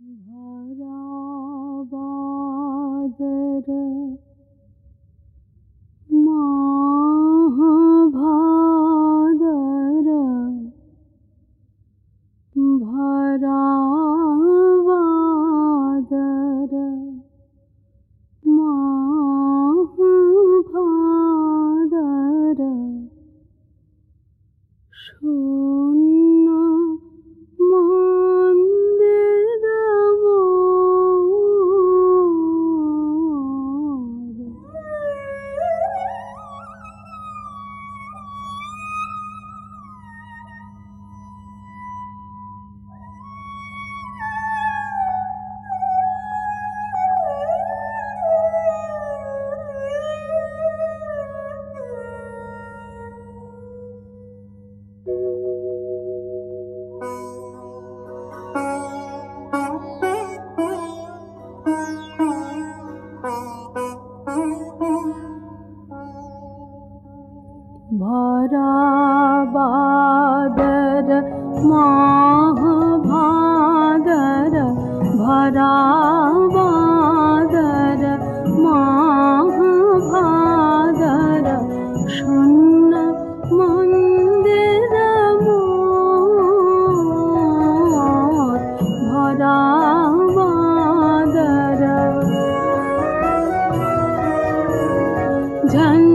मा भ ভরা বাদর মাহ ভাদর ভরা বাদর মাহ ভাদর শূন্য মন্দির ভরা বাদর। ঝন